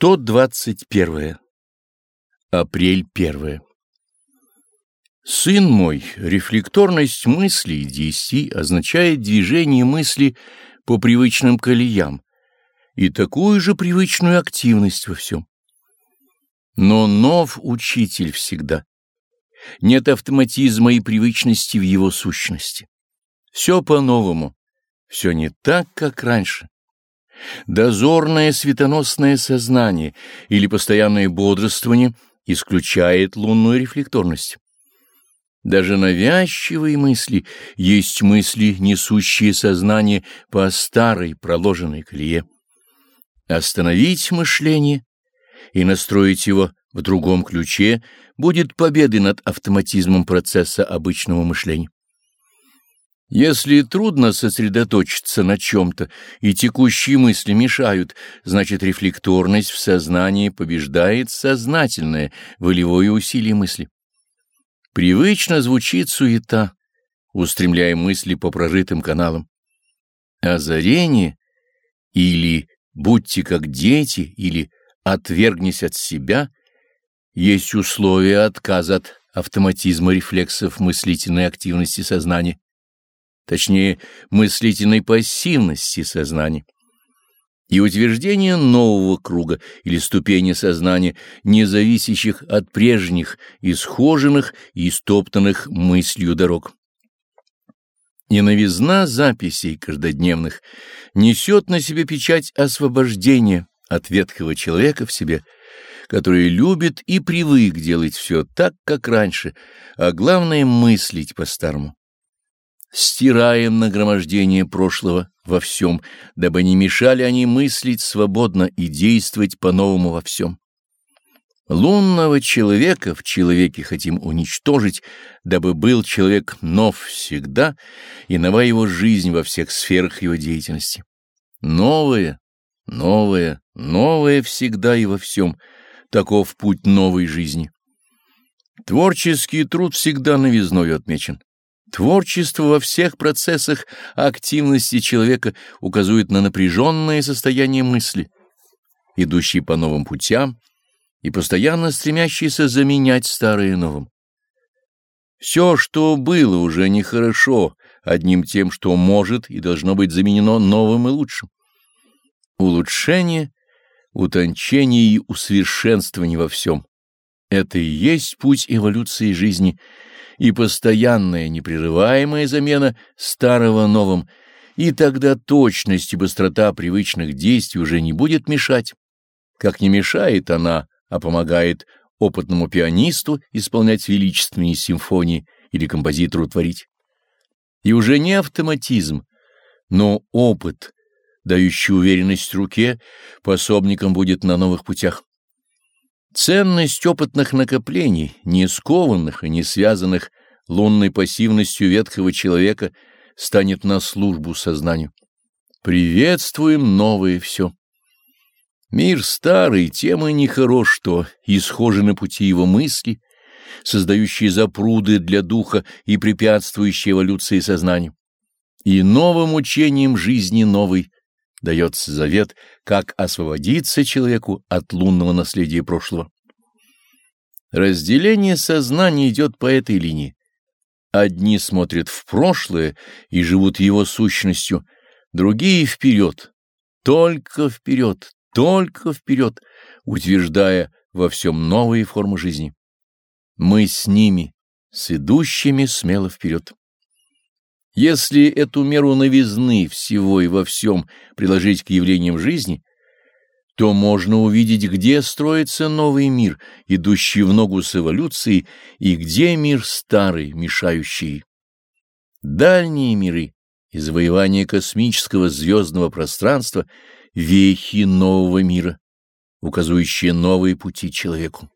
121. Апрель 1. Сын мой, рефлекторность мыслей и действий означает движение мысли по привычным колеям и такую же привычную активность во всем. Но нов учитель всегда. Нет автоматизма и привычности в его сущности. Все по-новому, все не так, как раньше. Дозорное светоносное сознание или постоянное бодрствование исключает лунную рефлекторность. Даже навязчивые мысли есть мысли, несущие сознание по старой проложенной колее. Остановить мышление и настроить его в другом ключе будет победой над автоматизмом процесса обычного мышления. Если трудно сосредоточиться на чем-то, и текущие мысли мешают, значит рефлекторность в сознании побеждает сознательное, волевое усилие мысли. Привычно звучит суета, устремляя мысли по прожитым каналам. Озарение или «будьте как дети» или «отвергнись от себя» есть условия отказа от автоматизма рефлексов мыслительной активности сознания точнее мыслительной пассивности сознания и утверждение нового круга или ступени сознания, не зависящих от прежних, исхоженных и истоптанных мыслью дорог. И записей каждодневных несет на себе печать освобождения от ветхого человека в себе, который любит и привык делать все так, как раньше, а главное — мыслить по-старому стираем нагромождение прошлого во всем, дабы не мешали они мыслить свободно и действовать по-новому во всем. Лунного человека в человеке хотим уничтожить, дабы был человек нов всегда и нова его жизнь во всех сферах его деятельности. Новое, новое, новое всегда и во всем. Таков путь новой жизни. Творческий труд всегда новизной отмечен. Творчество во всех процессах активности человека указывает на напряженное состояние мысли, идущие по новым путям и постоянно стремящиеся заменять старое новым. Все, что было уже нехорошо, одним тем, что может и должно быть заменено новым и лучшим. Улучшение, утончение и усовершенствование во всем — это и есть путь эволюции жизни — и постоянная непрерываемая замена старого новым, и тогда точность и быстрота привычных действий уже не будет мешать. Как не мешает она, а помогает опытному пианисту исполнять величественные симфонии или композитору творить. И уже не автоматизм, но опыт, дающий уверенность руке, пособником будет на новых путях. Ценность опытных накоплений, не скованных и не связанных лунной пассивностью ветхого человека, станет на службу сознанию. Приветствуем новое все. Мир старый, тем и нехорош, что исхожи на пути его мысли, создающие запруды для духа и препятствующие эволюции сознания. И новым учением жизни новой дается завет, как освободиться человеку от лунного наследия прошлого. Разделение сознания идет по этой линии. Одни смотрят в прошлое и живут его сущностью, другие — вперед, только вперед, только вперед, утверждая во всем новые формы жизни. Мы с ними, с идущими смело вперед. Если эту меру новизны всего и во всем приложить к явлениям жизни, то можно увидеть, где строится новый мир, идущий в ногу с эволюцией, и где мир старый, мешающий. Дальние миры и завоевание космического звездного пространства — вехи нового мира, указывающие новые пути человеку.